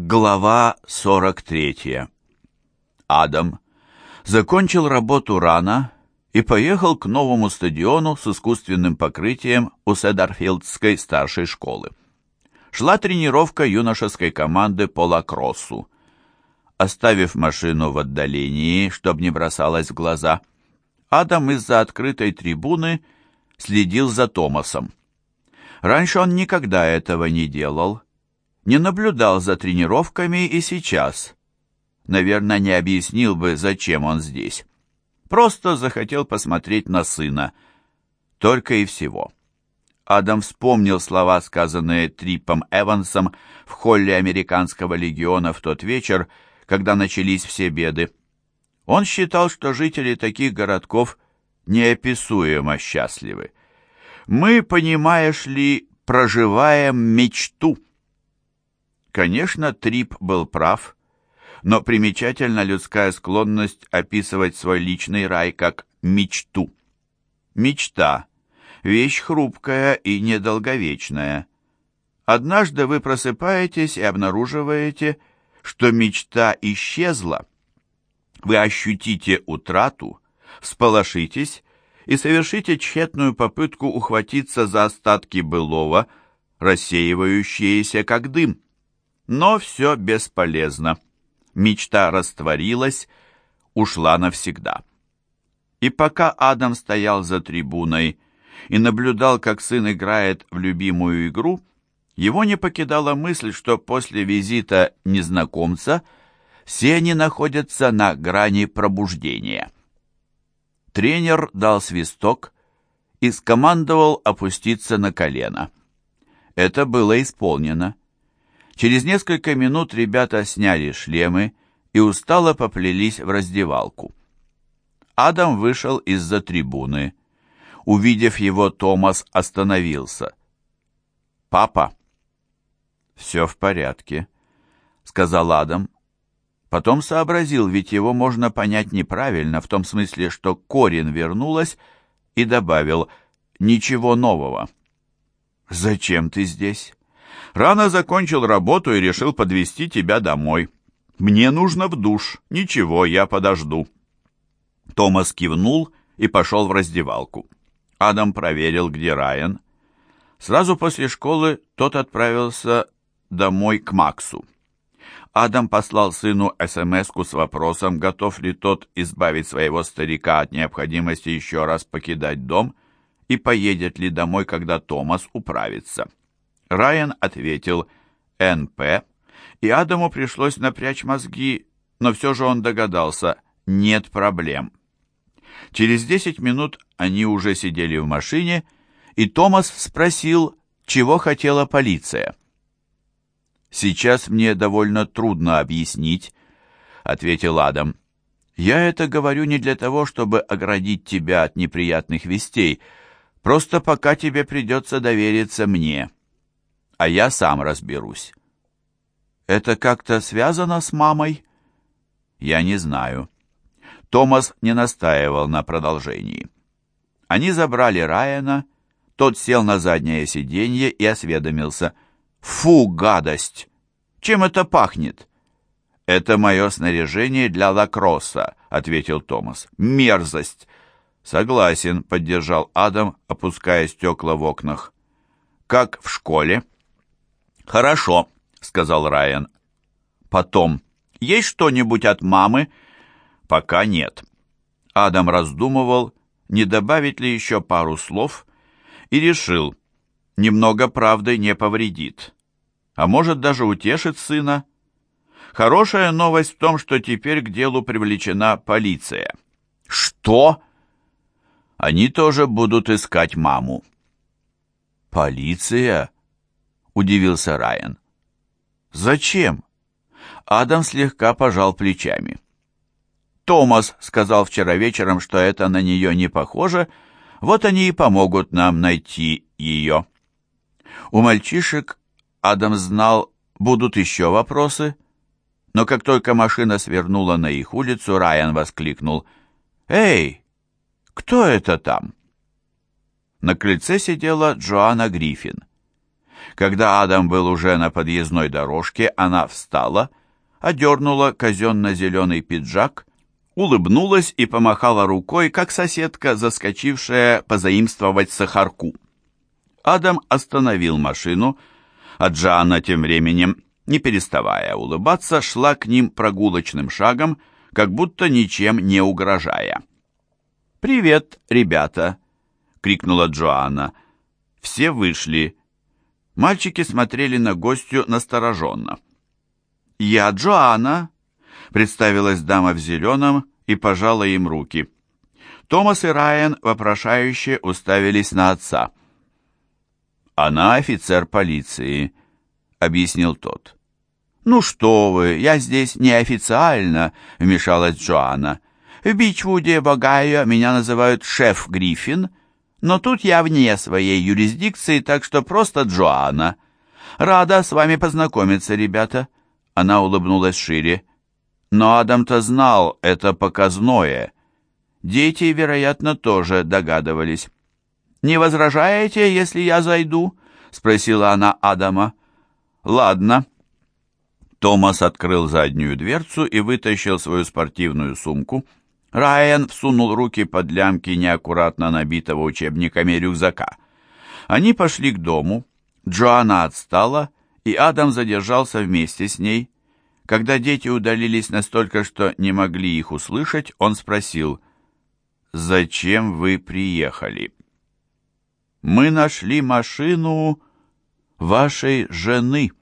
Глава 43. Адам закончил работу рано и поехал к новому стадиону с искусственным покрытием у Седарфилдской старшей школы. Шла тренировка юношеской команды по лакроссу. Оставив машину в отдалении, чтобы не бросалось в глаза, Адам из-за открытой трибуны следил за Томасом. Раньше он никогда этого не делал, не наблюдал за тренировками и сейчас. Наверное, не объяснил бы, зачем он здесь. Просто захотел посмотреть на сына. Только и всего. Адам вспомнил слова, сказанные Трипом Эвансом в холле американского легиона в тот вечер, когда начались все беды. Он считал, что жители таких городков неописуемо счастливы. «Мы, понимаешь ли, проживаем мечту». Конечно, Трип был прав, но примечательна людская склонность описывать свой личный рай как мечту. Мечта – вещь хрупкая и недолговечная. Однажды вы просыпаетесь и обнаруживаете, что мечта исчезла. Вы ощутите утрату, всполошитесь и совершите тщетную попытку ухватиться за остатки былого, рассеивающиеся как дым. Но все бесполезно. Мечта растворилась, ушла навсегда. И пока Адам стоял за трибуной и наблюдал, как сын играет в любимую игру, его не покидала мысль, что после визита незнакомца все они находятся на грани пробуждения. Тренер дал свисток и скомандовал опуститься на колено. Это было исполнено. Через несколько минут ребята сняли шлемы и устало поплелись в раздевалку. Адам вышел из-за трибуны. Увидев его, Томас остановился. «Папа!» «Все в порядке», — сказал Адам. Потом сообразил, ведь его можно понять неправильно, в том смысле, что Корин вернулась, и добавил «ничего нового». «Зачем ты здесь?» Рано закончил работу и решил подвести тебя домой. Мне нужно в душ. Ничего, я подожду». Томас кивнул и пошел в раздевалку. Адам проверил, где Райан. Сразу после школы тот отправился домой к Максу. Адам послал сыну смс с вопросом, готов ли тот избавить своего старика от необходимости еще раз покидать дом и поедет ли домой, когда Томас управится. Райан ответил «НП», и Адаму пришлось напрячь мозги, но все же он догадался «нет проблем». Через десять минут они уже сидели в машине, и Томас спросил, чего хотела полиция. «Сейчас мне довольно трудно объяснить», — ответил Адам. «Я это говорю не для того, чтобы оградить тебя от неприятных вестей, просто пока тебе придется довериться мне» а я сам разберусь. Это как-то связано с мамой? Я не знаю. Томас не настаивал на продолжении. Они забрали Райана, тот сел на заднее сиденье и осведомился. «Фу, гадость! Чем это пахнет?» «Это мое снаряжение для лакросса», — ответил Томас. «Мерзость!» «Согласен», — поддержал Адам, опуская стекла в окнах. «Как в школе?» «Хорошо», — сказал Райан. «Потом. Есть что-нибудь от мамы?» «Пока нет». Адам раздумывал, не добавить ли еще пару слов, и решил, немного правды не повредит. А может, даже утешит сына. Хорошая новость в том, что теперь к делу привлечена полиция. «Что?» «Они тоже будут искать маму». «Полиция?» Удивился Райан. «Зачем?» Адам слегка пожал плечами. «Томас сказал вчера вечером, что это на нее не похоже, вот они и помогут нам найти ее». У мальчишек, Адам знал, будут еще вопросы, но как только машина свернула на их улицу, Райан воскликнул «Эй, кто это там?» На крыльце сидела Джоанна Гриффин. Когда Адам был уже на подъездной дорожке, она встала, одернула казенно-зеленый пиджак, улыбнулась и помахала рукой, как соседка, заскочившая позаимствовать сахарку. Адам остановил машину, а Джанна тем временем, не переставая улыбаться, шла к ним прогулочным шагом, как будто ничем не угрожая. «Привет, ребята!» — крикнула Джоанна. Все вышли. Мальчики смотрели на гостью настороженно. «Я Джоанна», — представилась дама в зеленом и пожала им руки. Томас и Райан вопрошающе уставились на отца. «Она офицер полиции», — объяснил тот. «Ну что вы, я здесь неофициально», — вмешалась Джоанна. «В Бичвуде, в Огайо меня называют шеф Гриффин, но тут я вне своей юрисдикции, так что просто Джоанна. Рада с вами познакомиться, ребята». Она улыбнулась шире. Но Адам-то знал, это показное. Дети, вероятно, тоже догадывались. «Не возражаете, если я зайду?» — спросила она Адама. «Ладно». Томас открыл заднюю дверцу и вытащил свою спортивную сумку. Райан всунул руки под лямки неаккуратно набитого учебниками рюкзака. Они пошли к дому. Джоанна отстала, и Адам задержался вместе с ней. Когда дети удалились настолько, что не могли их услышать, он спросил, «Зачем вы приехали?» «Мы нашли машину вашей жены».